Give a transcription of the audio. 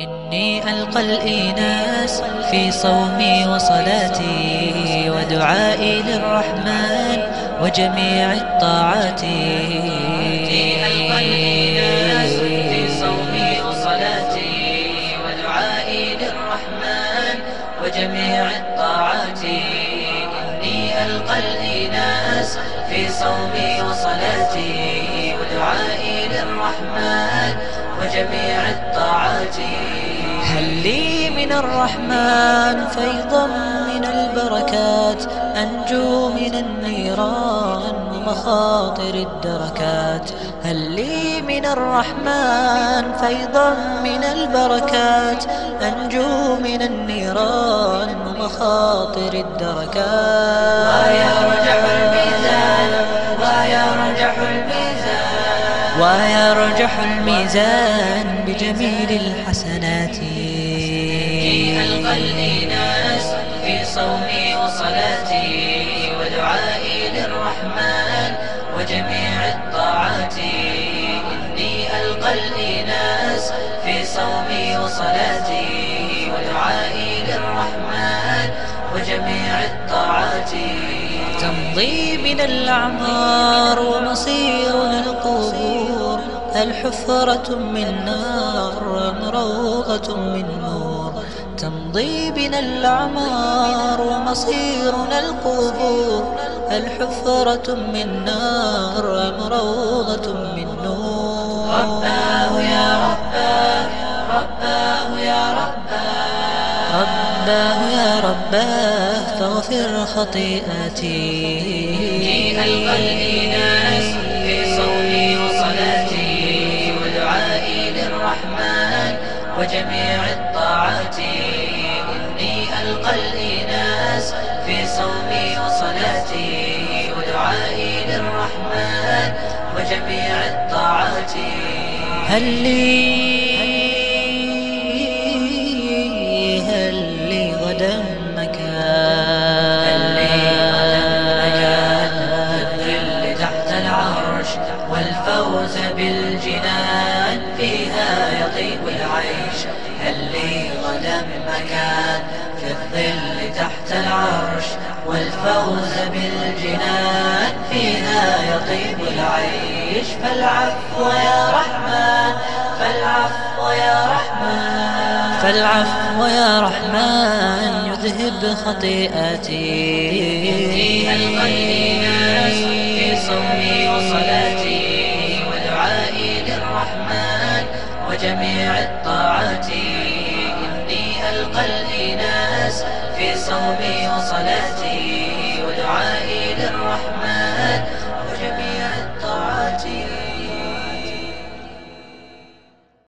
إني ألقى الإناس في صومي وصلاتي ودعائي للرحمن وجميع الطاعات. إني ألقى الإناس في صومي وصلاتي ودعائي للرحمن وجميع الطاعات. إني ألقى الإناس في صومي وصلاتي ودعائي للرحمن وجميع الطاعات. هل لي من الرحمن فيضا من البركات؟ أنجو من النيران ومخاطر الدركات. هل لي من الرحمن فيضا من البركات؟ أنجو من النيران ومخاطر الدركات. ويرجح الميزان ويرجح الميزان ويرجح الميزان بجميل الحسنات. ألقى الإناس في صومي وصلاتي ودعائي للرحمن وجميع الطاعات. إني ألقى الإناس في صومي وصلاتي ودعائي للرحمن وجميع الطاعات. تمضي بنا الأعمار القبور الحفرة من نار روضة من نور. تمضي بنا الأعمار ومصيرنا القبور. الحفرة من نار روضة من نور. رباه يا رباه رباه يا رباه. رباه يا رباه فاغفر خطيئتي. ألقى الإناس في وجميع الطاعات. إني ألقى الإناس في صومي وصلاتي. ودعائي للرحمن وجميع الطاعات. هل لي هل لي غدا مكان؟ هل لي تحت العرش والفوز بالجنان. فيها يطيب العيش هل لي غدا مكان في الظل تحت العرش والفوز بالجنان فيها يطيب العيش. فالعفو يا رحمن فالعفو يا رحمن. فالعفو يا رحمن يذهب خطيئتي. ألقى الإناس في صومي وصلاتي. وجميع الطاعات إني ألقى الإناس في صومي وصلاتي ودعائي للرحمن.